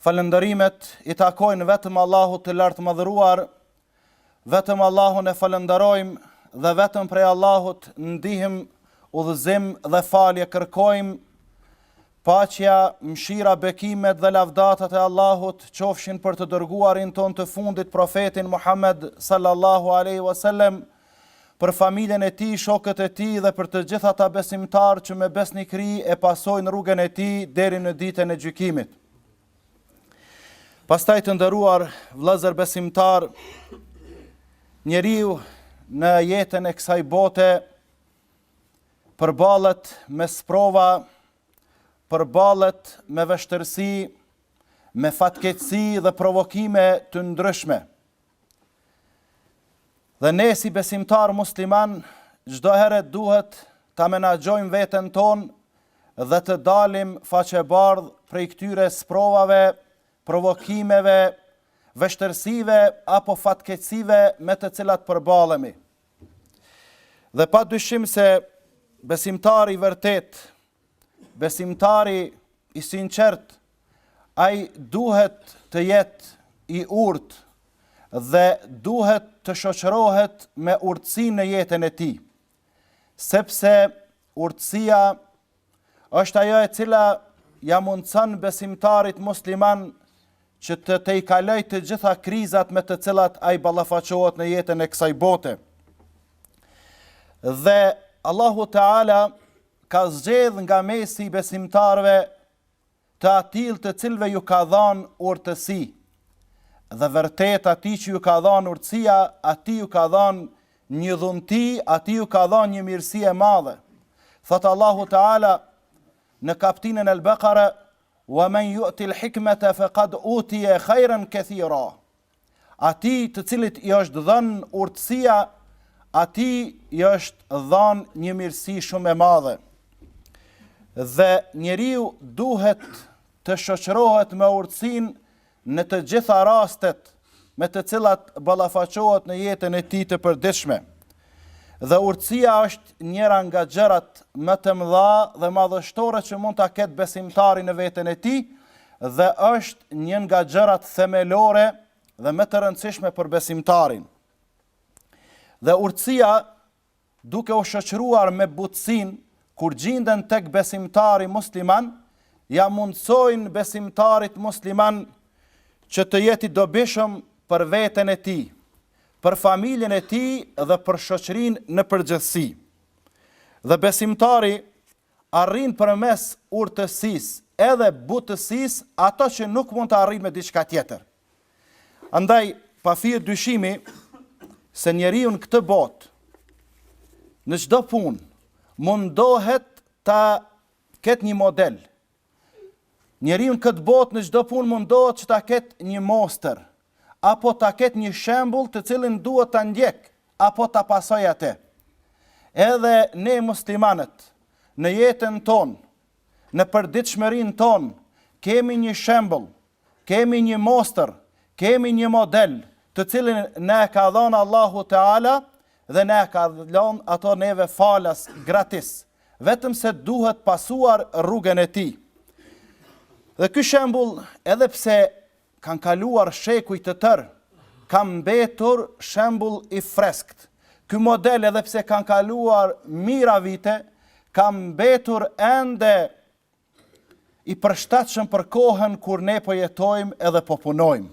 Falënderimet i takojnë vetëm Allahut të Lartëmadhëruar, vetëm Allahun e falënderojmë dhe vetëm prej Allahut ndihmë, udhëzim dhe falje kërkojmë. Paqja, mëshira, bekimet dhe lavdatat e Allahut qofshin për të dërguarin tonë të fundit profetin Muhammed sallallahu alaihi wasallam, për familjen e tij, shokët e tij dhe për të gjithë ata besimtarë që me besnikëri e pasojnë rrugën e tij deri në ditën e gjykimit. Pastaj të nderuar vëllezër besimtarë, njeriu në jetën e kësaj bote përballet me sprova, përballet me vështirësi, me fatkeqësi dhe provokime të ndryshme. Dhe ne si besimtarë muslimanë çdo herë duhet ta menaxhojmë veten tonë dhe të dalim faqebardhë prej këtyre sprovave, provokimeve, vështirësive apo fatkeqësive me të cilat përballemi. Dhe pa dyshim se besimtari i vërtetë Besimtari i sinqertë, ai duhet të jetë i urtë dhe duhet të shoqërohet me urtësi në jetën e tij, sepse urtësia është ajo e cila ja mundëson besimtarit musliman që të tejkalojë të gjitha krizat me të cilat ai ballafaqohet në jetën e kësaj bote. Dhe Allahu Teala ka zgjedh nga mesi i besimtarëve të atillë të cilëve ju ka dhanë urtësi, dhe vërtet atij që ju ka dhanë urtësia, atij ju ka dhanë një dhunti, atij ju ka dhanë një mirësi e madhe. Thotë Allahu Teala në kaptinën El Bekare, wa men jutil hikmete fekad utije khajren kethira, Atij të cilit i është dhënë urtësia, atij i është dhanë një mirësi shumë e madhe. Dhe njeriu duhet të shoqërohet me urtësinë në të gjitha rastet me të cilat ballafaqohet në jetën e tij të përditshme. Dhe urtësia është njëra nga gjërat më të mëdha dhe madhështore që mund ta ketë besimtari në veten e tij dhe është një nga gjërat themelore dhe më të rëndësishme për besimtarin. Dhe urtësia duke u shoqëruar me butësinë kur gjinden tek besimtari musliman, ja mundësojnë besimtarit musliman që të jetë i dobishëm për veten e tij, për familjen e tij dhe për shoqërinë në përgjithësi. Dhe besimtari arrin përmes urtësisë edhe butësisë ato që nuk mund të arrijë me diçka tjetër. Andaj, pa fije dyshimi se njeriu në këtë botë në çdo punë mundohet ta ketë një model, Njeriu në këtë botë në çdo punë mundohet që ta ketë një mostër, apo ta ketë një shembull të cilin duhet ta ndjekë, apo ta pasojë atë. Edhe ne muslimanët, në jetën tonë, në përditshmërinë tonë, kemi një shembull, Kemi një mostër, kemi një model, të cilin na e ka dhënë Allahu Teala dhe na e ka lënë ato neve falas, gratis, vetëm se duhet pasuar rrugën e tij. Dhe ky shembull, edhe pse kanë kaluar shekuj të tërë, ka mbetur shembull i freskët. Ky model edhe pse kanë kaluar mijëra vite, ka mbetur ende i përshtatshëm për kohën kur ne po jetojmë edhe po punojmë.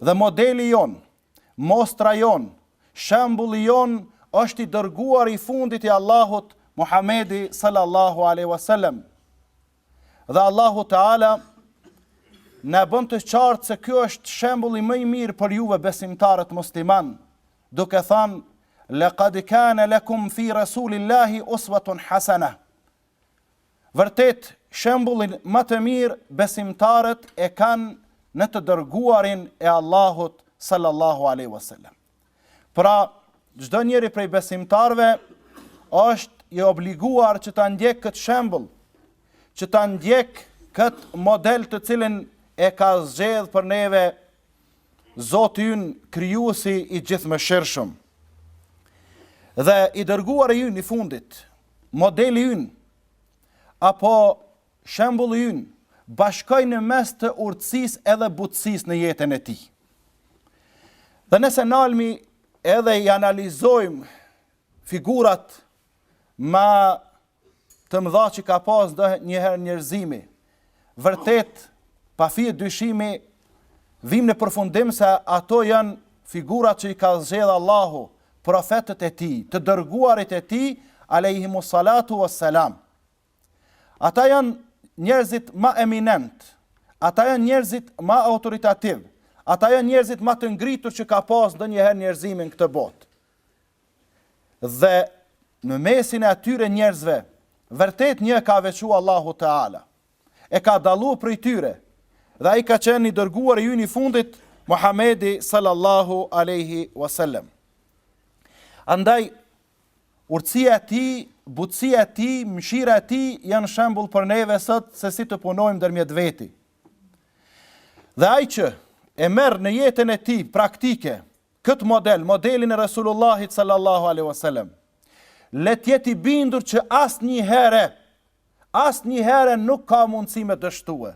Dhe modeli jonë, mostra jonë, shembulli jonë është i dërguari i fundit i Allahut, Muhamedi sallallahu alaihi wasallam. Dhe Allahu Teala na bën të qartë se ky është shembulli më i mirë për juve besimtarët musliman, duke thënë laqad kana lakum fi rasulillahi uswatun hasana. Vërtet shembullin më të mirë besimtarët e kanë në të dërguarin e Allahut sallallahu alaihi wasallam. Pra, çdo njeri prej besimtarëve është i obliguar që ta ndjek këtë shembull, që ta ndjek këtë model të cilin e ka zgjedh për neve Zoti ynë krijuesi i gjithëmëshirshëm. Dhe i dërguari ynë i fundit, modeli ynë, apo shembulli ynë, bashkoi në mes të urtësisë edhe butësisë në jetën e tij. Dhe nëse nalmi edhe i analizojmë figurat ma të mëdha që ka pas ndonjëherë njerëzimi, Vërtet, pa fije dyshimi, vijmë në përfundim se ato janë figurat që i ka zgjedh Allahu, profetët e tij, të dërguarit e tij, alejhimu salatu ue selam. Ata janë njerëzit ma eminent, ata janë njerëzit ma autoritativ, ata janë njerëzit ma të ngritur që ka pas ndonjëherë njerëzimi në këtë botë. Dhe në mesin e atyre njerëzve, vërtet një ka veçu Allahu Teala, e ka dallu prej tyre, dhe ai ka qenë i dërguari ynë i fundit, Muhamedi sallallahu alaihi wasallam. Andaj urtësia e tij, butësia e tij, mëshira e tij janë shembull për neve sot se si të punojmë ndërmjet veti. Dhe ai që e merr në jetën e tij praktike Këtë model, modelin e Resulullahit sallallahu alejhi ve selem, le të jetë i bindur që asnjëherë, asnjëherë nuk ka mundësi me dështue.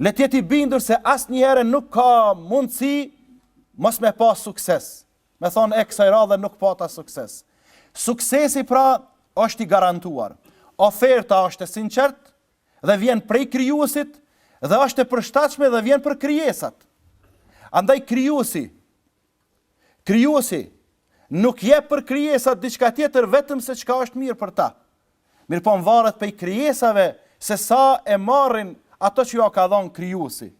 Le të jetë i bindur se asnjëherë nuk ka mundësi mos me pas sukses. Me thonë e kësaj radhe nuk pata sukses. Suksesi pra është i garantuar. Oferta është e sinqert, dhe vjen prej Krijuesit dhe është e përshtatshme dhe vjen për krijesat. Andaj Krijuesi Krijuesi nuk jep për krijesat diçka tjetër vetëm se çka është mirë për ta. Mirpo varet prej krijesave se sa e marrin ato që ja ka dhon Krijuesi.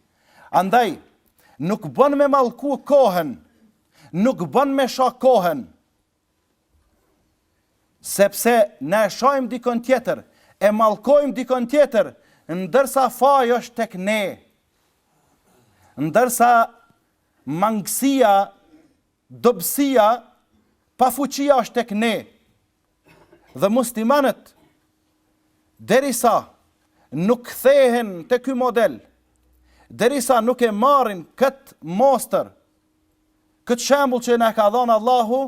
Andaj nuk bën me mallku kohën, nuk bën me sha kohën, Sepse na e shajmë dikon tjetër, e mallkojmë dikon tjetër, ndërsa faji është tek ne. Ndërsa mangësia, dobësia, pafuqia është tek ne. Dhe muslimanët derisa nuk kthehen te ky model, derisa nuk e marrin kët mostër, Këtë shembull që na ka dhon Allahu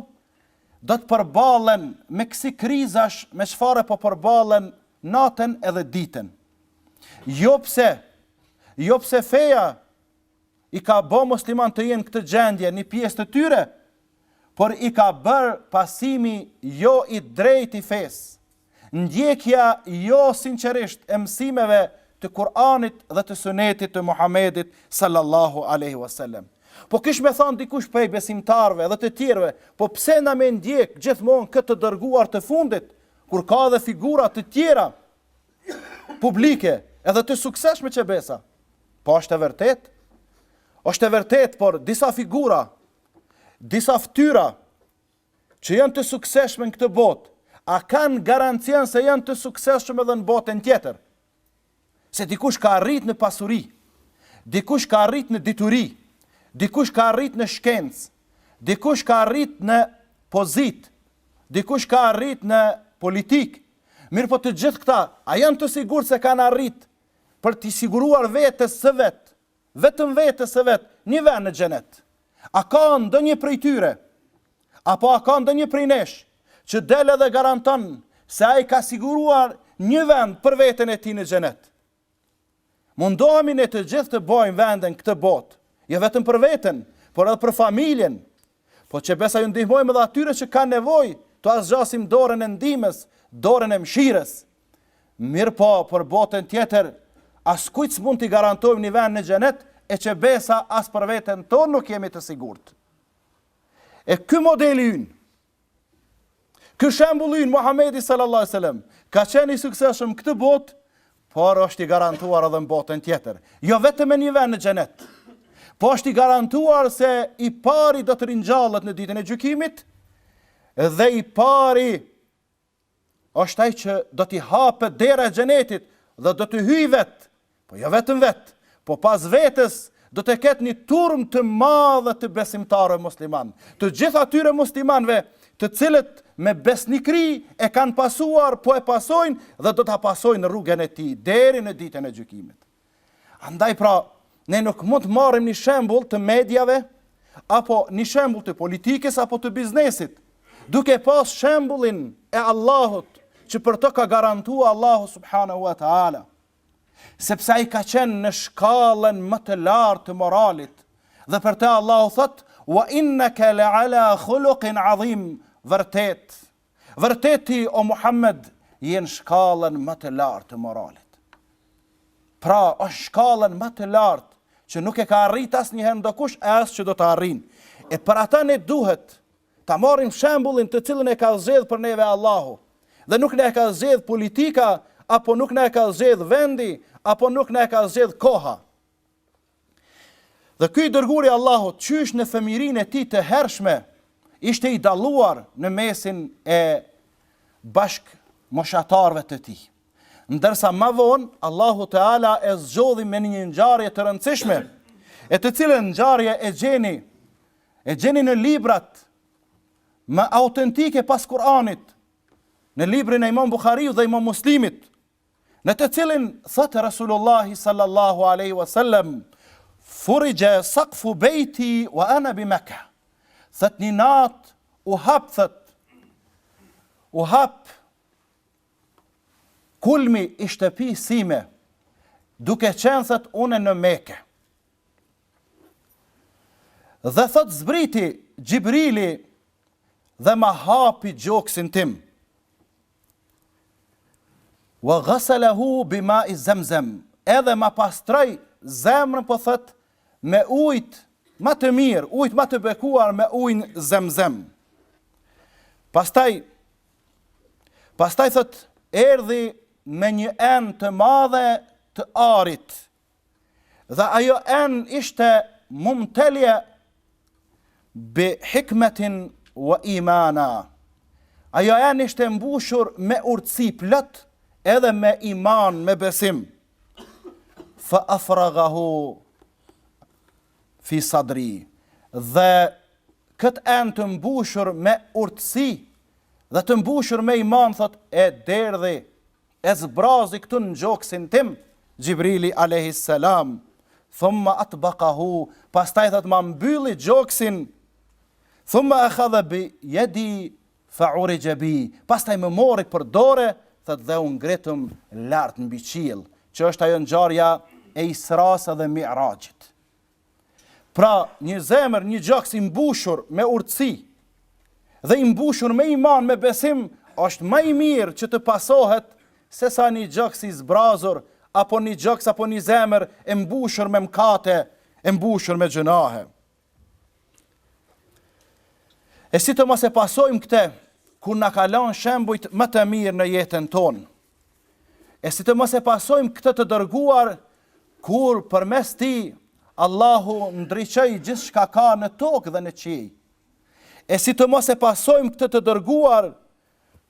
do të përballen me kësi krizash me çfarë po përballen natën edhe ditën. Jo pse, jo pse feja i ka bo muslimanët të jenë këtë gjendje një pjesë të tyre, por i ka bërë pasimi jo i drejtë i fesë, Ndjekja jo sinqerisht e mësimeve të Kur'anit dhe të Sunetit të Muhamedit sallallahu alejhi wa sallam. Po kish me thon dikush prej besimtarëve edhe të tjerëve, po pse na me ndjek gjithmonë këtë të dërguar të fundit, kur ka edhe figura të tjera publike edhe të suksesshme qe besa. Po është e vërtetë, është e vërtetë, por disa figura, disa ftyra, që janë të suksesshme në këtë botë, a kanë garancian se janë të suksesshëm edhe në botën tjetër? Se dikush ka arrit në pasuri, dikush ka arrit në dituri, dikush ka arrit në shkencë, dikush ka arrit në pozitë, dikush ka arrit në politikë, mirëpo të gjithë këta, a janë të sigurt se kanë arrit për t'i siguruar vetes së vet, vetëm vetes së vet një vend në xhenet. A ka ndonjë prej tyre, apo a ka ndonjë prej nesh, që del edhe garanton se ai ka siguruar një vend për veten e tij në xhenet? Mundohemi ne të gjithë të bojmë vend në këtë botë, jo vetëm për veten, por edhe për familjen, Po qe besa iu ndihmojmë edhe atyre që kanë nevojë, t'ua zgjasim dorën e ndihmës, dorën e mëshirës. Mirëpo, për botën tjetër, askujt s'mund t'i garantojmë një vend në Xhenet, e qe besa as për veten tonë nuk jemi të sigurt. E ky modeli ynë, Ky shembulli ynë Muhamedi sallallahu alejhi ve selem ka qenë i suksesshëm në këtë botë, por është i garantuar edhe në botën tjetër, jo vetëm me një vend në xhenet, po është i garantuar se i pari do të ringjallet në ditën e gjykimit dhe i pari është ai që do t'i hapet dera e xhenetit dhe do të hyjë vet Po jo vetëm vetë, po pas vetes do të ketë një turmë të madhe të besimtarëve muslimanë, të gjithë atyre muslimanëve të cilët me besnikëri e kanë pasuar, po e pasojnë dhe do ta pasojnë rrugën e tij deri në ditën e gjykimit. Andaj pra, ne nuk mund të marrim një shembull të mediave apo një shembull të politikës apo të biznesit, duke pas shembullin e Allahut që për të ka garantuar Allahu subhanahu wa taala. sepse ai ka qenë në shkallën më të lartë të moralit. Dhe për të Allahu thot: "Wa innaka la ala khuluqin azim." Vërtet, vërtet ti o Muhammed je në shkallën më të lartë të moralit. Pra, osht shkallën ma të lartë që nuk e ka arrit asnjëherë ndokush e as që do ta arrin. E për ata ne duhet Ta marrim shembullin të cilën e ka zgjedhë për neve Allahu, dhe nuk na e ka zgjedhë politika, apo nuk na e ka zgjedhë vendi, apo nuk na e ka zgjedhë koha. Dhe ky i dërguari i Allahut, qysh në fëmijërinë e tij të hershme, ishte i dalluar në mesin e bashkëmoshatarëve të tij. Ndërsa më vonë Allahu Teala e zgjodhi me një ngjarje të rëndësishme, e të cilën ngjarje e gjeni E gjeni në librat më autentike pas Kur'anit, në librin e Imam Buhariut dhe Imam Muslimit, në të cilin thotë Rasulullahi sallallahu alaihi wasallam, "Furija saqfu baiti wa ana bi Makkah." Thot ni natë u hap thot u hap kulmi i shtëpisë sime duke qenë thot unë në Mekë. Dhe thotë zbriti Xhibrili dhe ma hapi gjoksin tim. Wa ghasalahu bima'i zamzam. Edhe ma pastroi zemrën po thot me ujt ma të mirë, ujt ma të bekuar me ujin Zemzem. Pastaj pastaj thot erdhi me një enë të madhe të arit, Dhe ajo enë ishte mumtelje bi hikmetin wa imana. Ajo enë ishte mbushur me urtësi plot edhe me iman, me besim. Fa afragahu fi sadri. Dhe këtë enë të mbushur me urtësi dhe të mbushur me iman, thot e derdhi E zbrazi këtu në gjoksin tim, Xhibrili alejhis selam, thumma atbaqahu, pastaj thotë ma mbylli gjoksin, thumma akhadha bi yadi fa urixhe bi, pastaj më mori për dore, thotë dhe u ngritëm lart mbi qiell, që është ajo ngjarja e Israsë dhe Miraxhit. Pra, një zemër, një gjoks i mbushur me urtësi dhe i mbushur me iman, me besim, është ma i mirë që të pasohet sesa një gjoks i zbrazur apo një gjoks apo një zemër e mbushur me mkate, e mbushur me gjynahe. E si të mos e pasojmë këtë, kur na ka lon shembujt më të mirë në jetën tonë, E si të mos e pasojmë këtë të dërguar, kur përmes tij, Allahu ndriçoi gjithçka ka në tokë dhe në qiell. E si të mos e pasojmë këtë të dërguar,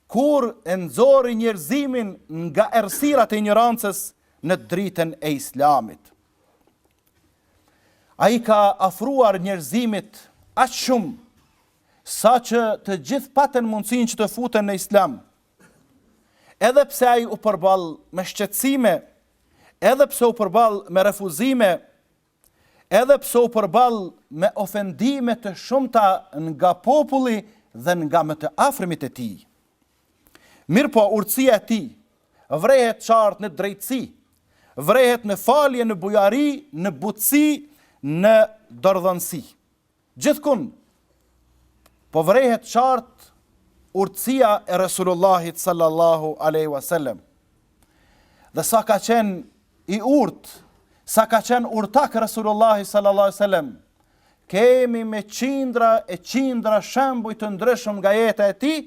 kur e nxori njerëzimin nga errësirat e injorancës në dritën e islamit. Ai i ka afruar njerëzimit aq shumë, saqë të gjithë patën mundësinë që të futen në islam, Edhe pse ai u përball me shqetësime, edhe pse u përball me refuzime, edhe pse u përball me ofendime të shumta nga populli dhe nga më të afërmit e tij. Mirëpo, urtësia e tij vrehet qartë në drejtësi, vrehet në falje, në bujari, në butësi, në dorëdhënësi. Gjithkund po vërehet qartë urtësia e Resulullahit sallallahu alejhi wa sellem. Dhe sa ka qenë i urtë, sa ka qenë urtak Resulullahi sallallahu alejhi wa sellem, kemi me qindra e qindra shembuj të ndryshëm nga jeta e tij,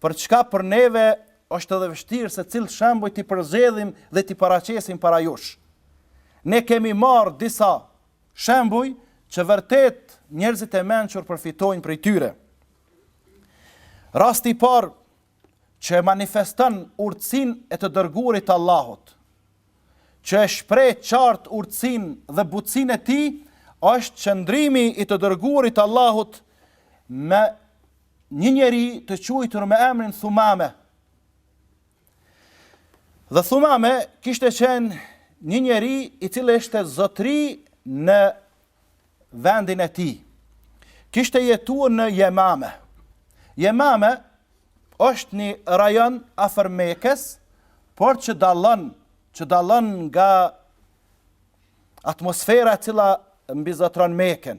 për çka për neve është edhe vështirë se cilët shembuj t'i përzgjedhim dhe t'i paraqesim para jush. Ne kemi marrë disa shembuj që vërtet njerëzit e mençur përfitojnë prej tyre. Rasti i parë që manifeston urtësinë e të dërguarit të Allahut, që e shpreh qartë urtësinë dhe butësinë e tij, është qëndrimi i të dërguarit të Allahut me një njeri të quajtur me emrin Thumame. Dhe Thumame kishte qenë një njeri i cili ishte zotri në vendin e tij. Kishte jetuar në Jemame. Jemame është një rajon afër Mekës, por që dallon, që dallon nga atmosfera e cila mbizotron Mekën.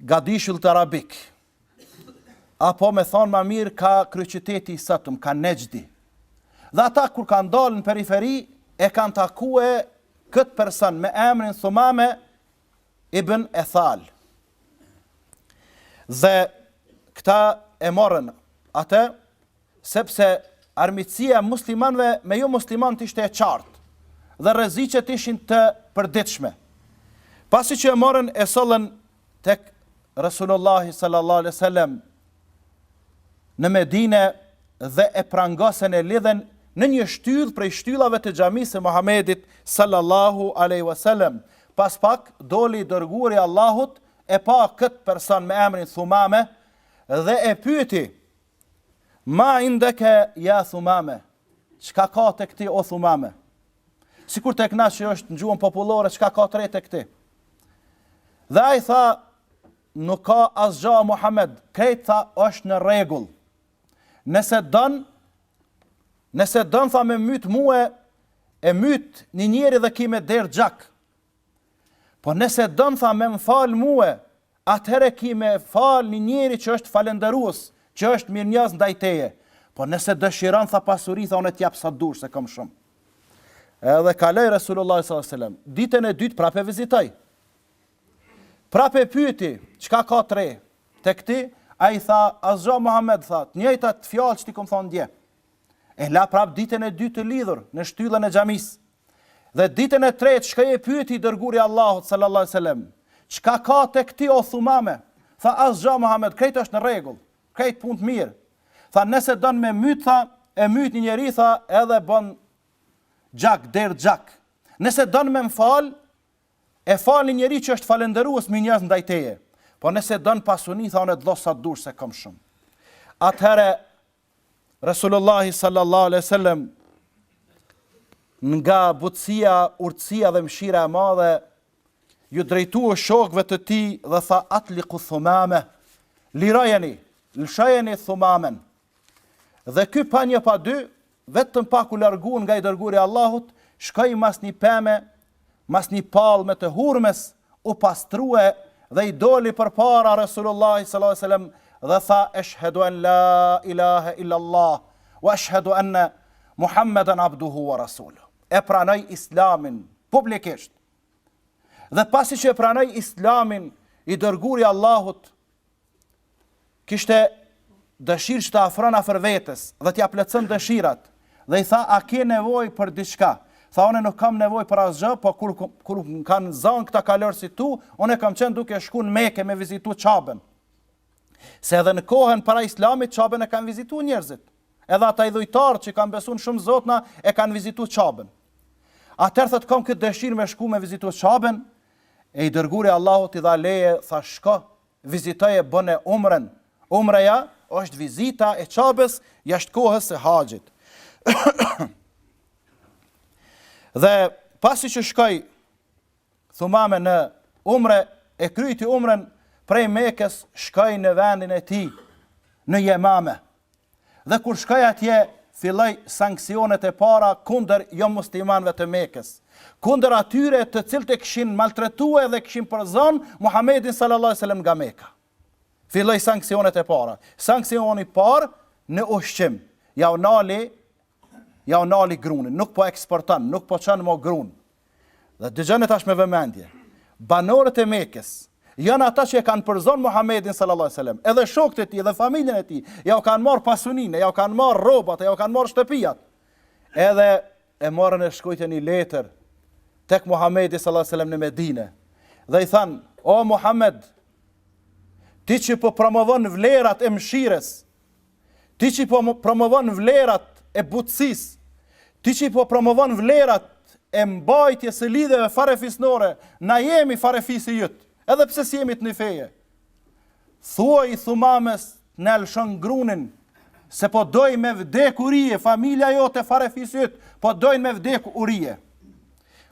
Gadishullit arabik, apo me thënë ma mirë ka kryeqyteti i sotëm, ka Nexhdi. Dhe ata kur kanë dalë në periferi, e kanë takue këtë person me emrin Thumame Ibn Uthal. Dhe këta e morën atë, Sepse armiqësia e muslimanëve me jomuslimanët ishte e qartë dhe rreziqet ishin të përditshme. Pasi që e morën e sollën tek Resulullahi sallallahu alejhi wasallam në Medinë dhe e prangosën, e lidhën në një shtyllë prej shtyllave të xhamisë së Muhamedit sallallahu alejhi wasallam. Pas pak doli i dërguari i Allahut e pa këtë person me emrin Thumame dhe e pyeti Ma indeke ja Thumame, çka ka tek ti o Thumame. Sikur tek na që është në gjuhën popullore, çka ka t're tek ti. Dhe ai tha, nuk ka asgjë o Muhammed, krejt tha është në rregull. Nëse don, nëse don tha me myt mua e myt një njeri dhe ki me derdh gjak. Po nëse don tha me më fal mue, atëherë ki me fal një njeri që është falënderues, që është mirënjohës ndaj teje. Po nëse dëshiron tha pasuri tha unë të jap sa dush se kam shumë. Edhe kaloi Resulullah sallallahu alaihi wasallam. Ditën e dytë prap e vizitoi. Prap e pyeti, çka ka t're tek ti? Ai tha, asgjë o Mohamed tha, të njëjtat fjalë që t'i kom thonë dje. E la prap ditën e dytë të lidhur në shtyllën e xhamisë. Dhe ditën e tretë shkoi e pyeti i Dërguari i Allahut, sallallahu alejhi ve sellem, Çka ka tek ti o Thumame? Tha, Asgjë, Muhamed, krejt është në rregull, krejt punë të mirë. Tha, Nëse don me mbyt, tha, e mbyt një njeri, tha, edhe bën gjak der gjak. Nëse don me më fal, e fal një njeri që është falënderues mirënjohës ndaj teje. Po nëse don pasuni, tha, urdhno sa dush se kam shumë. Atëherë Resulullahi sallallahu alaihi wasallam nga butësia, urtësia dhe mëshira e madhe ju drejtu shokëve të tij dhe tha atliku thumame, lirojeni, lëshojeni thumamen. Dhe ky pa një pa dy, vetëm pak u largu nga i dërguari i Allahut, shkoi mas një peme mas një palme të hurmes u pastrue dhe i doli përpara Resulullahit sallallahu alejhi ve sellem dhe tha eshhedu en la ilahe illa Allah wa eshhedu enne Muhammeden abduhu wa rasuluh. E pranoi Islamin publikisht. Dhe pasi që e pranoi Islamin i dërguari i Allahut kishte dëshirë që ta afron afër vetes dhe t'ia plotëson dëshirat. Dhe i tha, a ke nevojë për diçka? Tha, unë nuk kam nevojë për asgjë, po kur kur më kanë zanë këta kalorësit e tu, unë kam qenë duke shku në Mekë me vizitu Qaben. Se edhe në kohën para Islamit Qaben e kanë vizitu njerëzit. Edhe ata idhujtarë që kanë besu në shumë zotna e kanë vizitu Qaben. Atëherë thotë kam këtë dëshirë me shku me vizitu Qaben, e i dërguri i Allahut i dha leje, tha shko, vizitoje, bone umren, umreja është vizita e Qabes jashtë kohës së haxhit. Dhe pasi që shkoi Thumame në umre e kryti umren prej Mekës shkoi në vendin e tij në Jemame, Dhe kur shkoi atje, filloi sanksionet e para kundër jomuslimanëve të Mekës, kundër atyre të cilët e kishin maltretu dhe e kishin përzon Muhamedin sallallâhu alejhi ve sellem nga Meka. Filloi sanksionet e para. Sanksioni i parë në ushqim. Ja u nali Ja u nali grunin, nuk po eksporton, nuk po çon më grun. Dhe dëgjoni tash me vëmendje. Banorët e Mekës janë ata që e kanë përzon Muhamedin sallallahu alaihi wasallam, edhe shokët e tij edhe familjen e tij, ja u kanë marr pasuninë, ja u kanë marr rrobat, ja u kanë marr shtëpiat. Edhe e morën e shkruajtën një letër tek Muhamedi sallallahu alaihi wasallam në Medinë. Dhe i thanë, "O Muhammed, ti që po promovon vlerat e mëshirës, Ti që po promovon vlerat e butësisë, ti që po promovon vlerat e mbajtjes së lidhjeve farefisnore, na jemi farefisi jyt, edhe pse s'jemi të një feje. Thuaj i Thumames ne e lëshon grunin, se po doj me vdek urije, familja jote, farefisi jyt, po dojnë me vdek urije.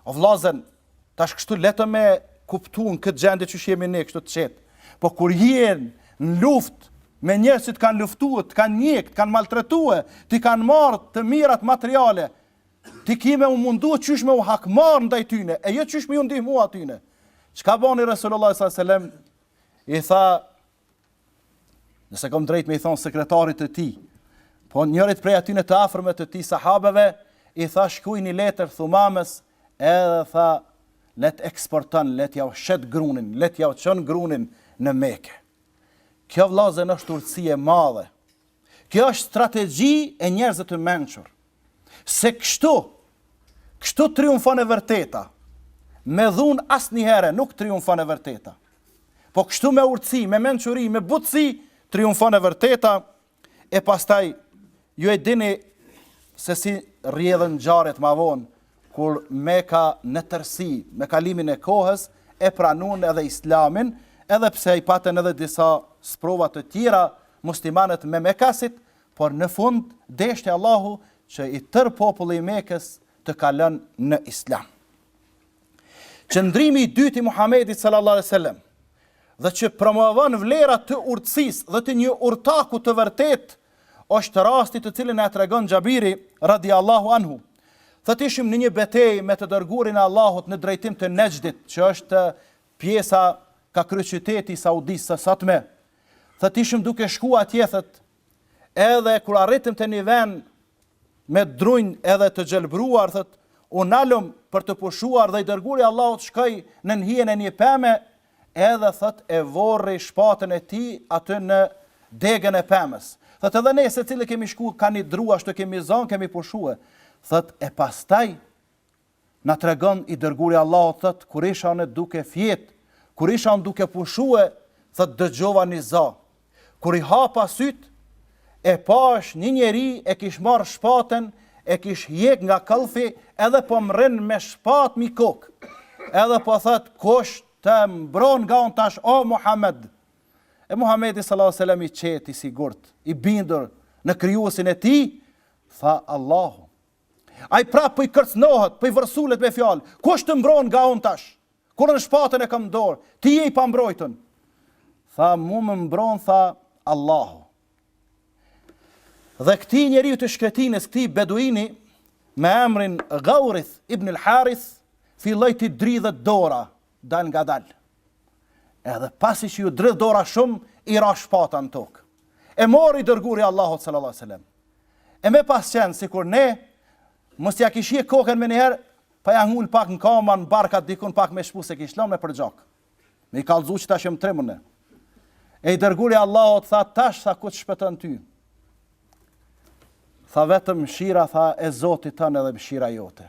O vllazën, Tash kështu lehtë me kuptu këtë gjendje qysh jemi ne kështu të qetë. Po kur jen në luftë me njerëz që të kanë luftue, të kanë njek, të kanë maltretue, t'i kanë marrë të mirat materiale, ti ki me u mundu qysh me u hakmarr ndaj tyne, e jo qysh me ju ndihmu atyne. Çka bani Resulullah s.a.s. i tha Nëse kom drejt me i thonë sekretarit të tij, po njërit prej atyne të afërme të tij sahabeve, i tha shkruj ni letër Thumames, edhe tha le t'eksporton, le t'jau shet grunin, le t'jau çon grunin në Mekë. Kjo vllazën është urtësi e madhe, Kjo është strategji e njerëzve të mençur. Se kështu, kështu triumfon e vërteta. Me dhunë asnjëherë nuk triumfon e vërteta. Po kështu me urtësi, me mençuri, me butësi triumfon e vërteta e pastaj ju e dini se si rrjedhën ngjarjet ma vonë kur Meka në tërësi me kalimin e kohës e pranun edhe Islamin, edhe pse i patën edhe disa sprova të tjera muslimanët me mekasit, por në fund deshti Allahu që i tërë populli i Mekës të kalon në Islam. Qëndrimi i dytë i Muhamedit sallallahu alaihi wasallam dhe që promovon vlera të urtësisë dhe të një urtaku të vërtetë, është rasti të cilin e tregon Xhabiri radiallahu anhu. Thotë ishim në një betejë me të dërgurin e Allahut në drejtim të Nexhdit, që është Pjesa ka kryeqyteti i Saudisë së sotme. Thotë ishim duke shkuar atje thotë edhe kur arritëm te një vend me drunj edhe të gjelbëruar thotë u nalëm për të pushuar dhe i dërguari i Allahut shkoi nën hijen e një peme edhe thotë e vari shpatën e tij aty në degën e pemës. Thotë edhe ne secili kemi shku ka një dru ashtu kemi zënë kemi pushue. Thotë e pastaj Na tregon i Dërguri i Allahut thotë kur ishna duke fjet, kur ishna duke pushue thotë dëgjova një za, kur i hapa sytë e pashë një njeri e kish marrë shpatën e kish hjek nga këllfi edhe po m'rrin me shpatë mi kokë, edhe po thotë kush të mbron nga unë tash o Muhammed, e Muhammedi sallallahu sallam i qetë i sigurt, i bindur në krijuesin e tij, tha Allahu, Ai prapë po i kërcënohet, po i vërsulet me fjalë. Kush të mbron nga unë tash? Kur në shpatën e kam dorë, ti je i pambrojtën. Tha, mu më mbron, tha, Allahu. Dhe këtij njeri të shkretinës, këtij beduini, me emrin Gaurith ibn al Harith, filloi t'i dridhet dora, dalngadal. Edhe pasi që iu dridh dora shumë, i ra shpata në tokë. E mori i dërguari i Allahut sallallahu sallam. E me pas qenë sikur ne, mos ja kish hjek kokën menjëherë, pa ja ngul pak në kamë, në bark a dikun pak me shpu se kish lan me përgjak. Me i kallxu që tash jam trim unë. E i dërguari i Allahut tha tash tha kush të shpëton ty. Tha vetëm mëshira tha e Zotit tand edhe mëshira jote.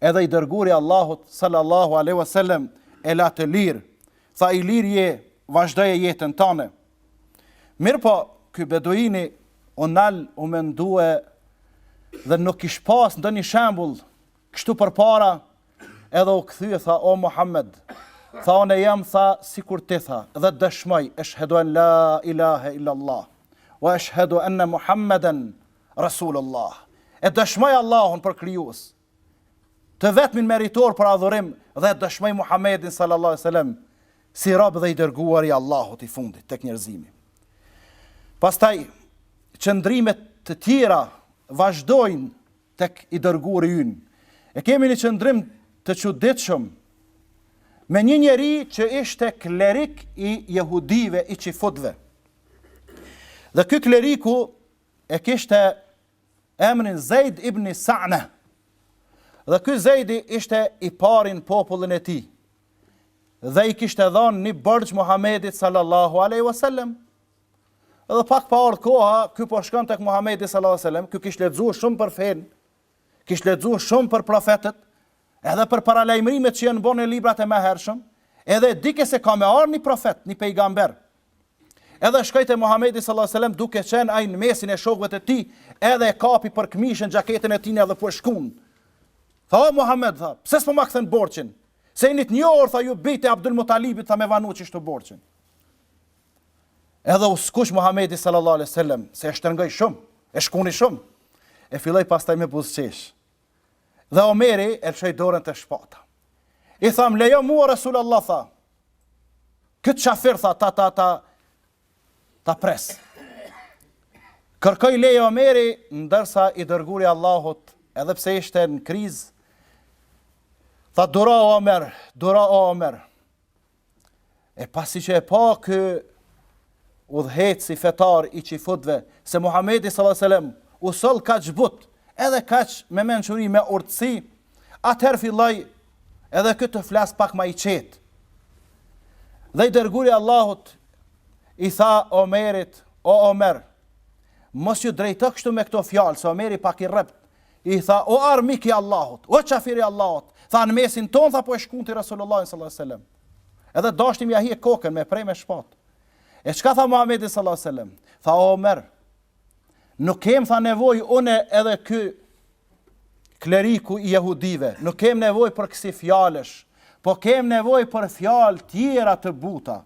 Edhe i dërguari i Allahut sallallahu alaihi wasallam e la të lirë, tha i lirë je, vazhdoje jetën tande. Mirëpo, ky beduini u nal, u mendu dhe nuk kish pa ndonjë shembull, kështu përpara, edhe u kthy e tha, o Muhammed, tha unë jam, tha, sikur ti tha, dhe dëshmoj, eshhedu en la ilahe illallah, ve eshhedu enne Muhammeden, Resulullah, e dëshmoj Allahun për krijues, të vetmin meritor për adhurim dhe e dëshmoj Muhammedin sallallahu alaihi wasallam si rob dhe i dërguar i Allahut i fundit tek njerëzimi. Pastaj qëndrime të tjera vazhdojnë tek i dërguari ynë. E kemi një qëndrim të çuditshëm me një njeri që ishte klerik i jehudive, i çifutëve. Dhe ky kleriku e kishte emrin Zejd ibn Sa'ne. Dhe ky Zejdi ishte i pari n'popullin e tij. Dhe i kishte dhënë një borxh Muhamedit sallallahu alaihi wasallam. Edhe pak pa ardh koha, ky po shkon tek Muhamedi sallallahu alaihi wasallam, ky kishte lexuar shumë për fenë, kishte lexuar shumë për profetët, edhe për paralajmërimet që janë bo në librat e mehershëm, edhe e dike se ka me ardh një profet, një pejgamber, edhe shkoi te Muhamedi sallallahu alaihi wasallam duke qenë ai në mesin e shokëve të tij, edhe e kapi për këmishën xhaketën e tij edhe po e shkun. Tha o Muhammed, tha, pse s'po ma kthen borxhin? Se jeni të njohur tha ju bijtë e Abdul Mutalibit tha me vonu kështu borxhin. Edhe u skuq Muhamedi sallallahu alaihi wasallam se e shtrëngoi shumë, e shkuni shumë. E filloi pastaj me buzëqesh. Dhe Omeri e lëshoi dorën te shpata. I tha, m'lejo mua Resul Allah, tha. Këtë qafir, tha, ta, ta, ta, ta pres. Kërkoi leje Omeri, ndërsa i dërguari i Allahut, edhe pse ishte në krizë, tha, duro o Omer, duro o Omer. E pasi që e pa ky udhëheqësi fetar i qifutve, se Muhammedi s.a.s. u sol kaq but, edhe kaq me mençuri me urtësi, atëher filloj edhe ky të flasë pak ma i qetë. Dhe i dërguri i Allahut, i tha Omerit, o Omer, mos ju drejto kështu me këto fjalë, se Omeri pak i rreptë, I tha, o armik i Allahut, o qafir i Allahut, tha në mesin tonë, tha po e shkun ti Rasulullah sallallahu alaihi wasallam. Edhe dashti me ja hjek kokën me prej me shpatë. E çka tha Muhamedi sallallahu alaihi wasallam? Tha o Omer, nuk kem tha nevojë unë edhe ky kleriku i jehudive, nuk kem nevojë për kësi fjalësh, po kem nevojë për fjalë tjera të buta.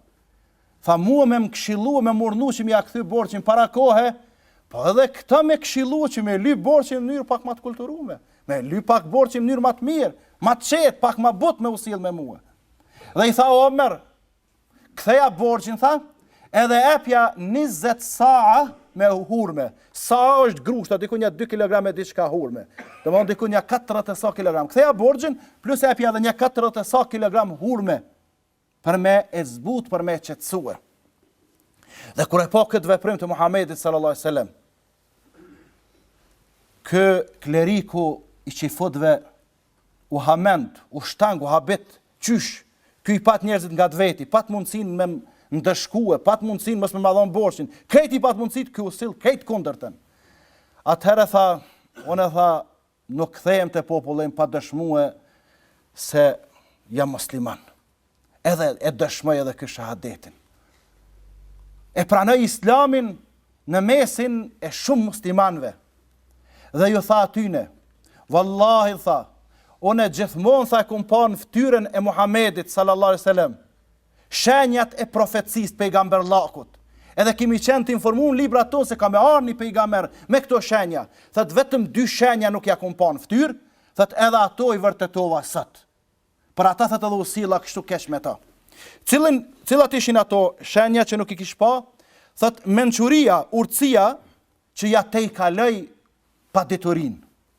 Tha mua me më këshillue me m'urdhnu që me ja kthy borxhin para kohe, po edhe këta me këshillue që me lyp borxhin në mënyrë pak ma të kulturume, me lyp pak borxhin në mënyrë ma të mirë, ma të qetë, pak ma but me u sill me mua. Dhe i tha Omer, ktheja borxhin, tha, edhe epja 20 saa me hurme. Saa është grushta, diku një 2 kg e diçka hurme. Domethënë diku një 40 e sa kilogram. Ktheja borxhin, plus epja edhe një 40 e sa kilogram hurme. për me e zbut për me e qetësue. Dhe kur e pa këtë veprim të Muhammedit sallallahu alaihi wasallam, ky kleriku i çifutëve u hamend, u shtang, u habit, qysh, ky i pat njerëzit ngat veti, pat mundësin me më ndëshkue, pat mundësin mos me ma dhon borxhin, krejt i pat mundësit, ky u sill krejt kundërtën. Atëherë tha, unë tha, Nuk kthehem te populli pa dëshmue se jam musliman. Edhe e dëshmoj edhe ky shahadetin. E pranoj islamin në mesin e shumë muslimanëve. Dhe ju tha atyne, vallahi tha, unë gjithmonë tha e kum pa në fytyrën e Muhamedit sallallahu alaihi wasallam shenjat e profecisë pejgamberllakut, edhe kemi qenë të informun në librat tonë se ka me ardh një pejgamber me këto shenja, thotë vetëm dy shenja nuk ia kam pa në fytyrë, thotë edhe ato i vërtetova sot. Për ata thotë edhe u silla kështu keq me ta. Cilin, cilat ishin ato shenja që nuk i kish pa? Thotë mençuria, urtësia që ja tejkaloi paditurinë.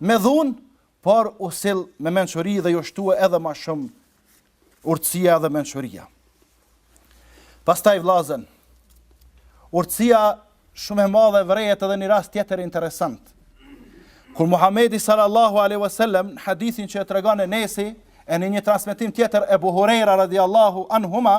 Me dhunë, por u sill me mençuri dhe ju shtue edhe ma shumë urtësia dhe mençuria. Pastaj vllazën, urtësia shumë e madhe vërejet edhe një rast tjetër interesant. Kur Muhamedi sallallahu alaihi wasallam në hadithin që e tregon Enesi, e në një transmetim tjetër Ebu Hurejra radiallahu anhuma,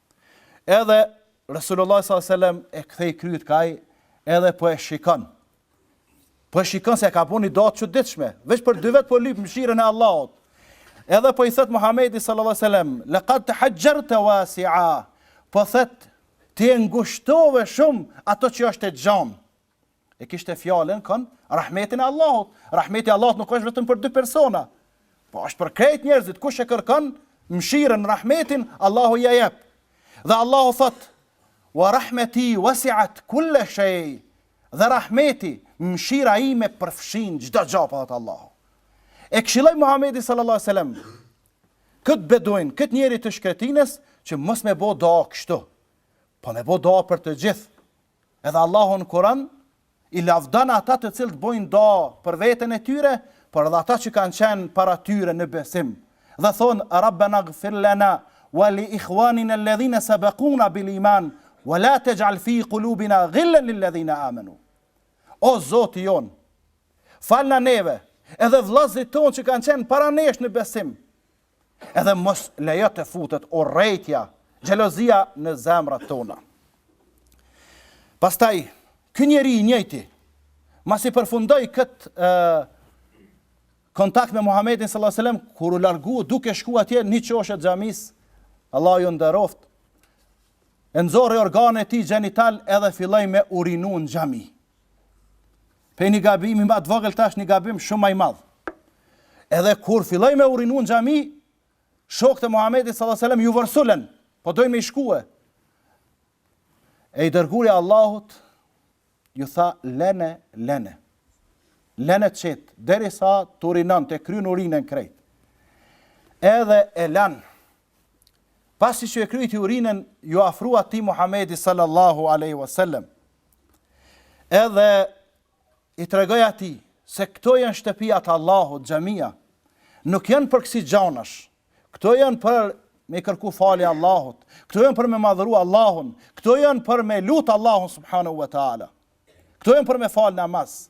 Edhe Resulullah sallallahu alaihi wasallam e kthej kryet ka ai edhe po e shikon. Po e shikon se ka bë një dua të çuditshme, veç për dy vet po lyp mëshirën e Allahut. Edhe po i thot Muhamedi sallallahu alaihi wasallam, "Laqad tahajjarta wasi'a." Po thot, ti e ngushtove shumë atë që është e gjanë. E kishte fjalën kah rahmeti e Allahut. Rahmeti i Allahut nuk është vetëm për dy persona. Po është për krejt njerëzit, kush e kërkon mëshirën, rahmetin, Allahu ia jep. Dhe Allahu thot: "Wa rahmeti wasi'at kull shay." Dhe rahmeti, mëshira ime përfshin çdo gjë, po thot Allahu. E këshilloi Muhamedi sallallahu alaihi wasallam kët beduin, kët njeri të shkretinës që mos me bë dua kështu. Po me bë dua për të gjithë. Edhe Allahu në Kur'an i lavdon ata të cilët bojnë dua për veten e tyre, por edhe ata që kanë qenë para tyre në besim. Dhe thonë, Rabbena gfir lena, wa li ikhwanina alladhina sabaquna bil iman, wa la taj'al fi qulubina ghillan lil ladhina amanu. O Zoti jonë, falna neve, edhe vëllezërit tonë që kanë qenë para nesh në besim, Edhe mos lejo të futet urrejtja, xhelozia në zemrat tona. Pastaj, ky njeri i njëjti, masi përfundoj këtë kontakt me Muhammedin sallallahu alaihi wasallam kur u largu duke shku atje në qoshe të xhamis Allahu ju nderoft e nxorri organet e tij gjenitale edhe filloi me urinu në xhami Prej një gabimi ma të vogël tash një gabim shumë ma i madh. Edhe kur filloj me urinu në xhami, shokët e Muhammedit s.a.s. ju vërsulen, po dojnë me i shku. E i dërguari i Allahut, ju tha, lene, lene. Lene të qetë, derisa të urinon, të kryen urinën krejt. Edhe e lanë. Pasi që e kryti urinën, ju afrua atij Muhammedi sallallahu aleyhi wasallam. Edhe i tregoj atij se këto janë shtëpitë e Allahut, xhamia. Nuk janë për kësi gjanash. Këto janë për me i kërku falje Allahut. Këto janë për me e madhëru Allahun. Këto janë për me lut Allahun subhanahu wa taala. Këto janë për me fal namaz.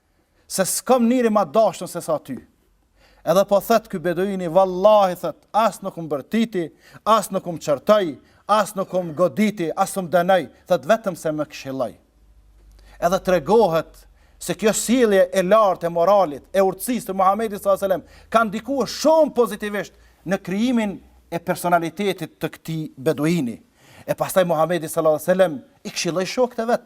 se s'kam njeri ma të dashtun se sa ty. Edhe po thët ky beduini, vallahi thët, as nuk më bërtiti, as nuk më qërtoj, as nuk më goditi, as nuk më dënoj, thët vetëm se më këshilloj. Edhe tregohet se kjo sjellje e lartë e moralit, e urtësisë të Muhamedit sallallahu alajhi wasallam, ka ndikuar shumë pozitivisht në krijimin e personalitetit të këtij beduini. E pastaj Muhamedi sallallahu alajhi wasallam i këshilloi shokët e vet,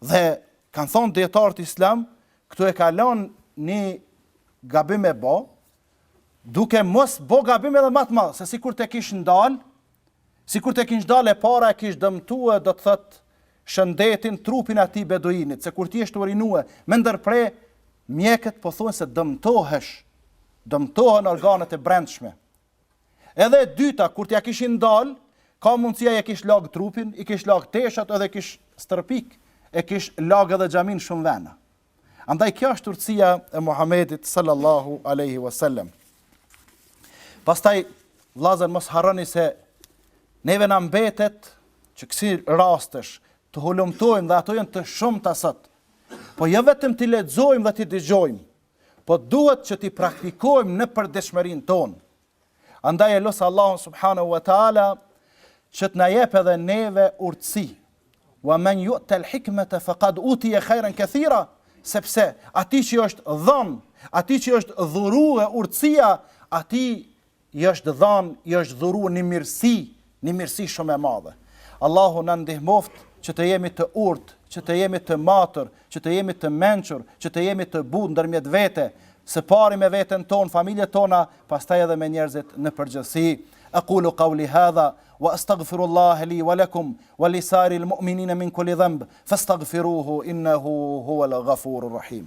Dhe kanë thanë djetarët islam, këtu e ka lanë një gabim e bo, duke mos bo gabim edhe ma të madh, se sikur ta kish ndalë, sikur ta kish ndalë e para e kish dëmtu e do të thotë shëndetin trupin atij beduinit, se kur ti je tu urinue, me ndërpre, mjekët po thonë se dëmtohesh, dëmtohen organet e brendshme, Edhe e dyta, kur ta kishin ndal, ka mundësi e kish lagë trupin, i kish lagë teshat edhe i kish stërpik, e kish lagë edhe xhamin shumë vena. Andaj kjo është urtësia e Muhamedit sallallahu alaihi wasallam. Pastaj vllazën mos harroni se neve na mbetet që kësi rastesh të hulumtojmë dhe ato janë të shumta sot. Po jo vetëm t'i lexojmë dhe t'i dëgjojmë, Po duhet që t'i praktikojmë në përditshmërinë tonë. Andaj e lus Allahun subhanahu wa taala që të na jep edhe neve urtësi. Wa man yu'ta al-hikmata faqad utiya khayran katira, sepse atij që i është dhënë, atij që i është dhuru urtësia, atij i është dhanë, i është dhuru një mirësi, një mirësi shumë e madhe. Allahu na ndihmoftë që të jemi të urtë, që të jemi të matur, që të jemi të mençur, që të jemi të butë ndërmjet vete, së pari me veten tonë, familjet tona, pastaj edhe me njerëzit në përgjithësi. Ekulu kauli hadha, wa astagfirullaha li wa lekum, wa li sairil mu'minina min kulli dhenb, fa astagfiruhu innehu huel gafurur rahim.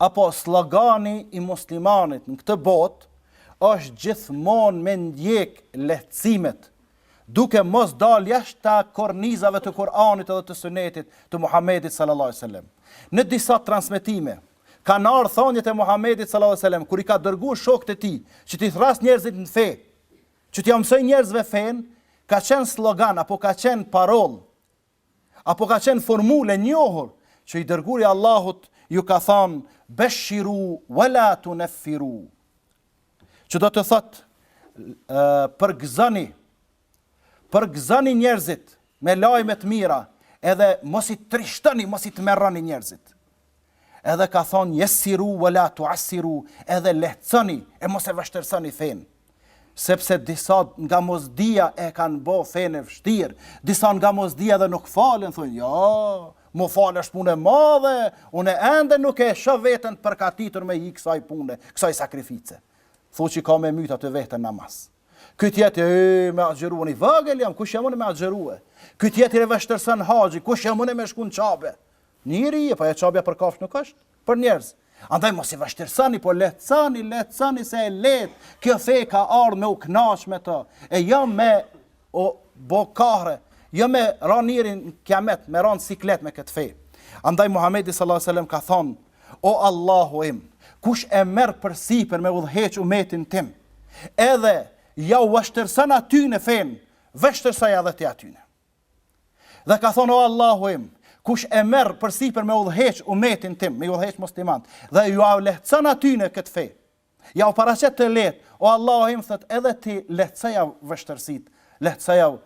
apo slogani i muslimanit në këtë botë është gjithmonë me ndjek lehtësimet, duke mos dalë jashta kornizave të Kur'anit edhe të Sunetit të Muhamedit sallallahu alejhi ve sellem. Në disa transmetime kanë ardhur thanjet e Muhamedit sallallahu alejhi ve sellem kur i ka dërguar shokët e tij që t'i thërras njerëzit në fe, që t'ia mësojë njerëzve fenë, ka qenë slogan apo ka qenë parullë Apo ka qenë formulë e njohur që i dërguari i Allahut ju ka thënë beshiru wala tuneffiru. Që do të thotë përgëzoni përgëzoni njerëzit me lajme të mira, edhe mos i trishtoni, mos i tmerroni njerëzit. Edhe ka thanë yessiru wa la tu'assiru, edhe lehtësoni e mos e vështirësoni fenë. Sepse disa nga mosdija e kanë bë fenë e vështirë, disa nga mosdija edhe nuk falen, thonë, jo, mu falë është punë e madhe, unë ende nuk e shoh veten të përgatitur me i hy kësaj pune, kësaj sakrifice. Thu që ka me myt aty veten namaz. Ky tjetri, ee, me agjërua, i vogël jam, kush jam unë me agjërua. Ky tjetri e vështërson haxhi, kush jam unë me shku në Qabe. Njeri je, po Qabja për kafsh nuk është, për njerëz. Andaj mos i vështirësoni, po lehtësoni, lehtësoni se e lehtë. Kjo fe ka ardhur me u kënaq me të. E jo me u bo kahre, jo me ra n'kiamet, me ra n'siklet me këtë fe. Andaj Muhamedi sallallahu alajhi wasallam ka thonë O Allahu im, kush e merr përsipër me udhëheq umetin tim, edhe jau vështirëson atyne fenë, vështirësojau edhe ti atyne. Dhe ka thonë, o Allahu im, kush e merr përsipër me udhëheq umetin tim, me i udhëheq muslimant, dhe jua lehtëson atyne këtë fe, Jau paraqet të lehtë, o Allahu im thotë edhe ti lehtësojau vështërsitë, lehtësojau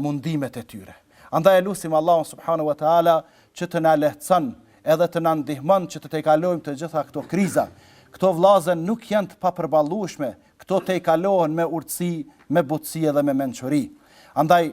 mundimet e tyre. Andaj e lusim Allahun subhanahu wa ta'ala që të na lehtëson edhe të na ndihmon që të tejkalojmë të gjitha këto kriza. Këto vllazën, nuk janë të papërballueshme, këto tejkalohen me urtësi, me butësi edhe me mençuri. Andaj